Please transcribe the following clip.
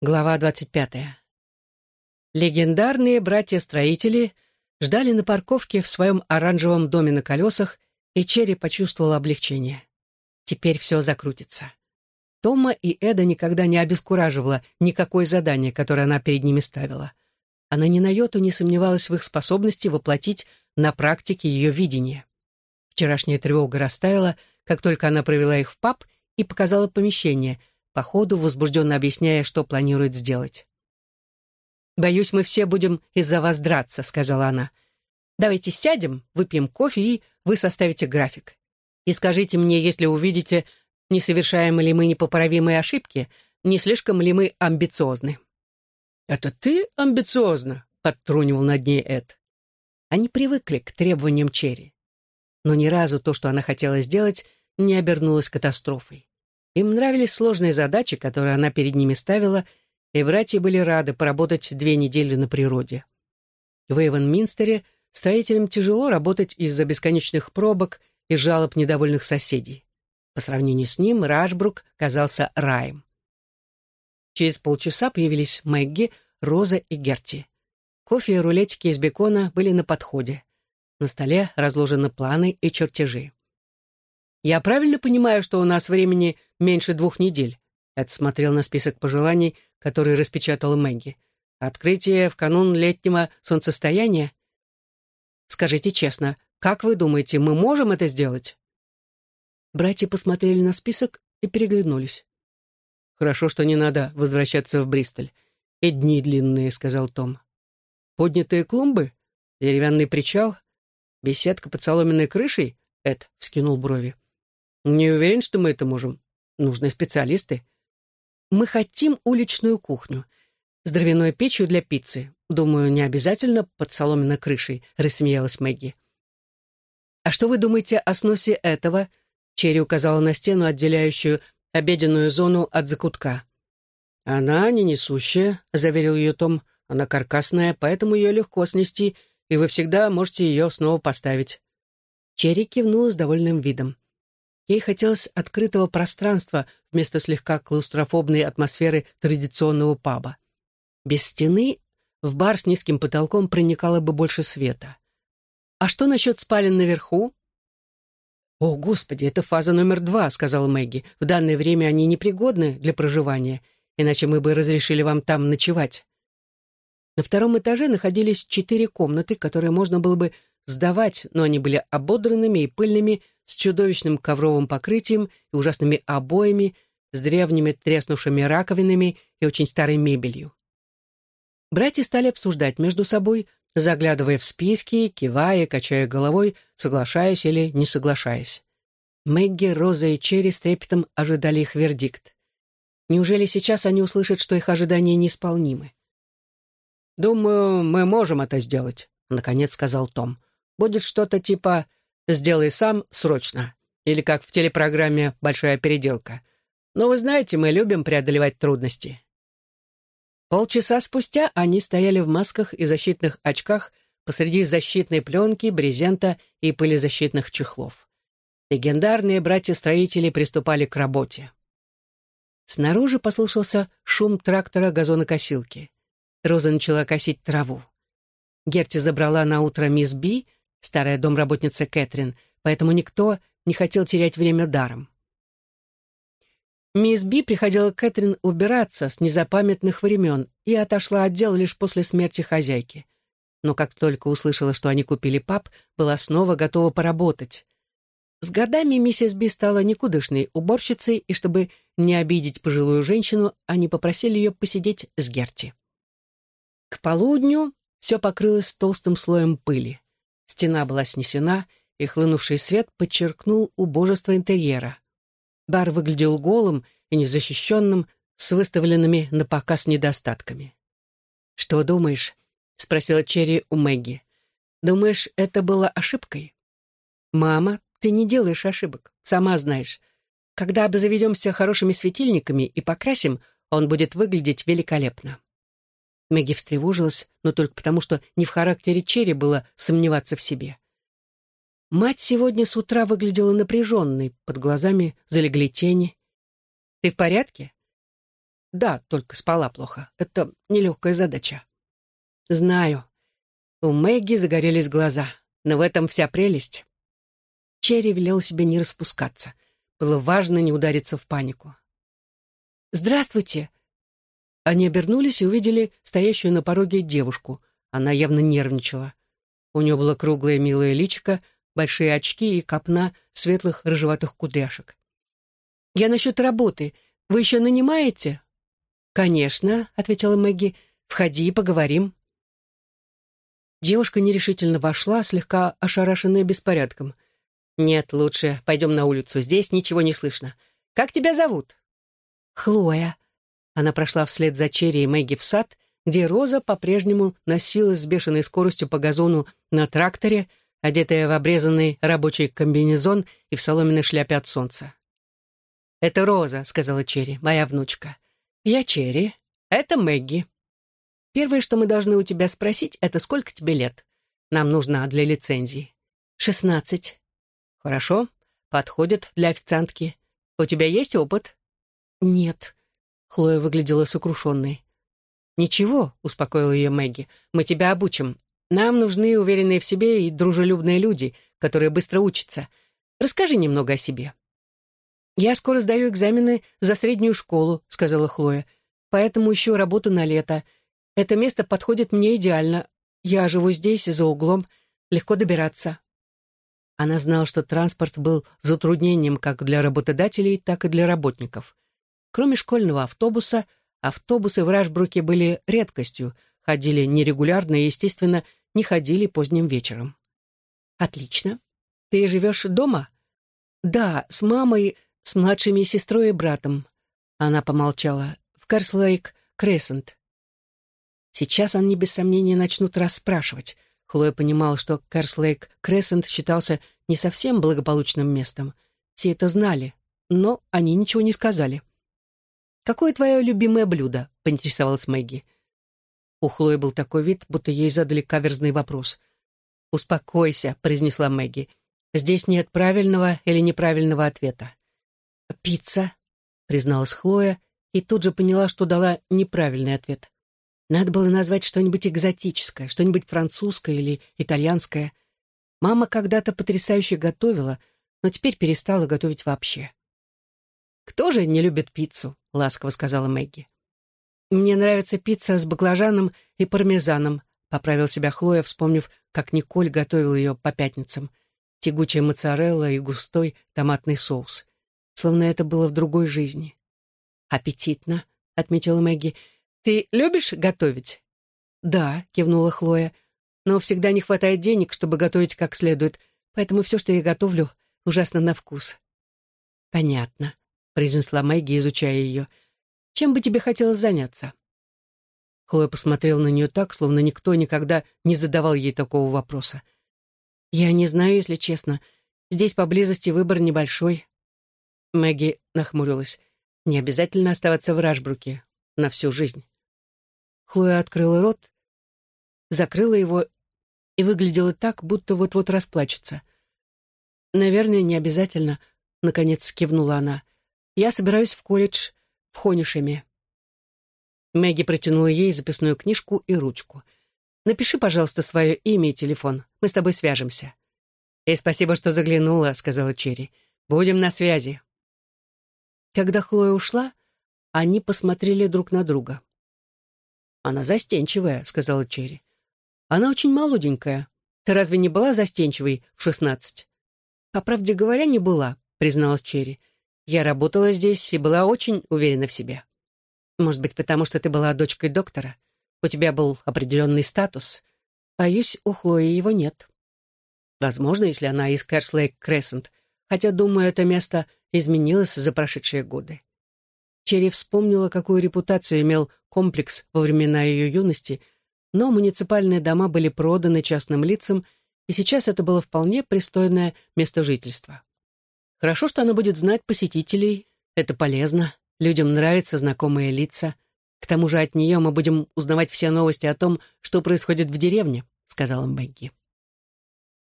Глава 25. Легендарные братья-строители ждали на парковке в своем оранжевом доме на колесах, и Черри почувствовала облегчение. Теперь все закрутится. Тома и Эда никогда не обескураживала никакое задание, которое она перед ними ставила. Она ни на йоту не сомневалась в их способности воплотить на практике ее видение. Вчерашняя тревога растаяла, как только она провела их в паб и показала помещение — по ходу возбужденно объясняя, что планирует сделать. «Боюсь, мы все будем из-за вас драться», — сказала она. «Давайте сядем, выпьем кофе, и вы составите график. И скажите мне, если увидите, не совершаем ли мы непоправимые ошибки, не слишком ли мы амбициозны». «Это ты амбициозна», — подтрунивал над ней Эд. Они привыкли к требованиям Черри. Но ни разу то, что она хотела сделать, не обернулось катастрофой. Им нравились сложные задачи, которые она перед ними ставила, и братья были рады поработать две недели на природе. В Эйвен-Минстере строителям тяжело работать из-за бесконечных пробок и жалоб недовольных соседей. По сравнению с ним Рашбрук казался раем. Через полчаса появились Мэгги, Роза и Герти. Кофе и рулетики из бекона были на подходе. На столе разложены планы и чертежи. «Я правильно понимаю, что у нас времени меньше двух недель?» Эд смотрел на список пожеланий, который распечатала Мэгги. «Открытие в канун летнего солнцестояния?» «Скажите честно, как вы думаете, мы можем это сделать?» Братья посмотрели на список и переглянулись. «Хорошо, что не надо возвращаться в Бристоль. И дни длинные», — сказал Том. «Поднятые клумбы? Деревянный причал? Беседка под соломенной крышей?» — Эд вскинул брови. Не уверен, что мы это можем. Нужны специалисты. Мы хотим уличную кухню. С дровяной печью для пиццы. Думаю, не обязательно под соломенной крышей, рассмеялась Мэгги. А что вы думаете о сносе этого? Черри указала на стену, отделяющую обеденную зону от закутка. «Она не несущая», — заверил ее Том. «Она каркасная, поэтому ее легко снести, и вы всегда можете ее снова поставить». Черри кивнула с довольным видом. Ей хотелось открытого пространства вместо слегка клаустрофобной атмосферы традиционного паба. Без стены в бар с низким потолком проникало бы больше света. «А что насчет спален наверху?» «О, Господи, это фаза номер два», — сказала Мэгги. «В данное время они непригодны для проживания, иначе мы бы разрешили вам там ночевать». На втором этаже находились четыре комнаты, которые можно было бы сдавать, но они были ободранными и пыльными, с чудовищным ковровым покрытием и ужасными обоями, с древними треснувшими раковинами и очень старой мебелью. Братья стали обсуждать между собой, заглядывая в списки, кивая, качая головой, соглашаясь или не соглашаясь. Мэгги, Роза и Черри с трепетом ожидали их вердикт. Неужели сейчас они услышат, что их ожидания неисполнимы? «Думаю, мы можем это сделать», — наконец сказал Том. «Будет что-то типа «Сделай сам, срочно». Или как в телепрограмме «Большая переделка». Но вы знаете, мы любим преодолевать трудности. Полчаса спустя они стояли в масках и защитных очках посреди защитной пленки, брезента и пылезащитных чехлов. Легендарные братья-строители приступали к работе. Снаружи послышался шум трактора газонокосилки. Роза начала косить траву. Герти забрала на утро мисс Би, старая домработница Кэтрин, поэтому никто не хотел терять время даром. Мисс Би приходила Кэтрин убираться с незапамятных времен и отошла от дел лишь после смерти хозяйки. Но как только услышала, что они купили пап, была снова готова поработать. С годами миссис Би стала никудышной уборщицей, и чтобы не обидеть пожилую женщину, они попросили ее посидеть с Герти. К полудню все покрылось толстым слоем пыли. Стена была снесена, и хлынувший свет подчеркнул убожество интерьера. Бар выглядел голым и незащищенным, с выставленными на показ недостатками. «Что думаешь?» — спросила Черри у Мэгги. «Думаешь, это было ошибкой?» «Мама, ты не делаешь ошибок, сама знаешь. Когда обзаведемся хорошими светильниками и покрасим, он будет выглядеть великолепно». Мэгги встревожилась, но только потому, что не в характере Черри было сомневаться в себе. Мать сегодня с утра выглядела напряженной, под глазами залегли тени. «Ты в порядке?» Да, только спала плохо. Это нелегкая задача. Знаю. У Мэгги загорелись глаза, но в этом вся прелесть. Черри велел себе не распускаться. Было важно не удариться в панику. «Здравствуйте!» Они обернулись и увидели стоящую на пороге девушку. Она явно нервничала. У нее было круглое милое личико, большие очки и копна светлых рыжеватых кудряшек. «Я насчет работы. Вы еще нанимаете?» «Конечно», — ответила Мэгги. «Входи и поговорим». Девушка нерешительно вошла, слегка ошарашенная беспорядком. «Нет, лучше пойдем на улицу. Здесь ничего не слышно. Как тебя зовут?» «Хлоя». Она прошла вслед за Черри и Мэгги в сад, где Роза по-прежнему носилась с бешеной скоростью по газону на тракторе, одетая в обрезанный рабочий комбинезон и в соломенной шляпе от солнца. «Это Роза», — сказала Черри, — «моя внучка». «Я Черри. Это Мэгги». «Первое, что мы должны у тебя спросить, это сколько тебе лет? Нам нужна для лицензии». «Шестнадцать». «Хорошо. Подходит для официантки. У тебя есть опыт?» «Нет». Хлоя выглядела сокрушенной. «Ничего», — успокоила ее Мэгги, — «мы тебя обучим. Нам нужны уверенные в себе и дружелюбные люди, которые быстро учатся. Расскажи немного о себе». «Я скоро сдаю экзамены за среднюю школу», — сказала Хлоя. «Поэтому ищу работу на лето. Это место подходит мне идеально. Я живу здесь, за углом. Легко добираться». Она знала, что транспорт был затруднением как для работодателей, так и для работников. Кроме школьного автобуса, автобусы в Рашбруке были редкостью, ходили нерегулярно и, естественно, не ходили поздним вечером. «Отлично. Ты живешь дома?» «Да, с мамой, с младшими сестрой и братом». Она помолчала. «В Карслейк Крессент». Сейчас они без сомнения начнут расспрашивать. Хлоя понимала, что Карслейк Крессент считался не совсем благополучным местом. Все это знали, но они ничего не сказали. «Какое твое любимое блюдо?» — поинтересовалась Мэгги. У Хлои был такой вид, будто ей задали каверзный вопрос. «Успокойся», — произнесла Мэгги. «Здесь нет правильного или неправильного ответа». «Пицца», — призналась Хлоя, и тут же поняла, что дала неправильный ответ. Надо было назвать что-нибудь экзотическое, что-нибудь французское или итальянское. Мама когда-то потрясающе готовила, но теперь перестала готовить вообще. «Кто же не любит пиццу?» — ласково сказала Мэгги. «Мне нравится пицца с баклажаном и пармезаном», — поправил себя Хлоя, вспомнив, как Николь готовил ее по пятницам. Тягучая моцарелла и густой томатный соус. Словно это было в другой жизни. «Аппетитно», — отметила Мэгги. «Ты любишь готовить?» «Да», — кивнула Хлоя. «Но всегда не хватает денег, чтобы готовить как следует, поэтому все, что я готовлю, ужасно на вкус». «Понятно», — произнесла Мэгги, изучая ее. Чем бы тебе хотелось заняться?» Хлоя посмотрела на нее так, словно никто никогда не задавал ей такого вопроса. «Я не знаю, если честно. Здесь поблизости выбор небольшой». Мэгги нахмурилась. «Не обязательно оставаться в Рашбруке на всю жизнь». Хлоя открыла рот, закрыла его и выглядела так, будто вот-вот расплачется. «Наверное, не обязательно», — наконец кивнула она. «Я собираюсь в колледж в Хонишеме. Мэгги протянула ей записную книжку и ручку. «Напиши, пожалуйста, свое имя и телефон. Мы с тобой свяжемся». «И спасибо, что заглянула», — сказала Черри. «Будем на связи». Когда Хлоя ушла, они посмотрели друг на друга. «Она застенчивая», — сказала Черри. «Она очень молоденькая. Ты разве не была застенчивой в шестнадцать?» «По правде говоря, не была», — призналась Черри. Я работала здесь и была очень уверена в себе. Может быть, потому что ты была дочкой доктора? У тебя был определенный статус. Боюсь, у Хлои его нет. Возможно, если она из Керслейк Крессент, хотя, думаю, это место изменилось за прошедшие годы. Черри вспомнила, какую репутацию имел комплекс во времена ее юности, но муниципальные дома были проданы частным лицам, и сейчас это было вполне пристойное место жительства. Хорошо, что она будет знать посетителей. Это полезно. Людям нравятся знакомые лица. К тому же от нее мы будем узнавать все новости о том, что происходит в деревне», — сказала Мэгги.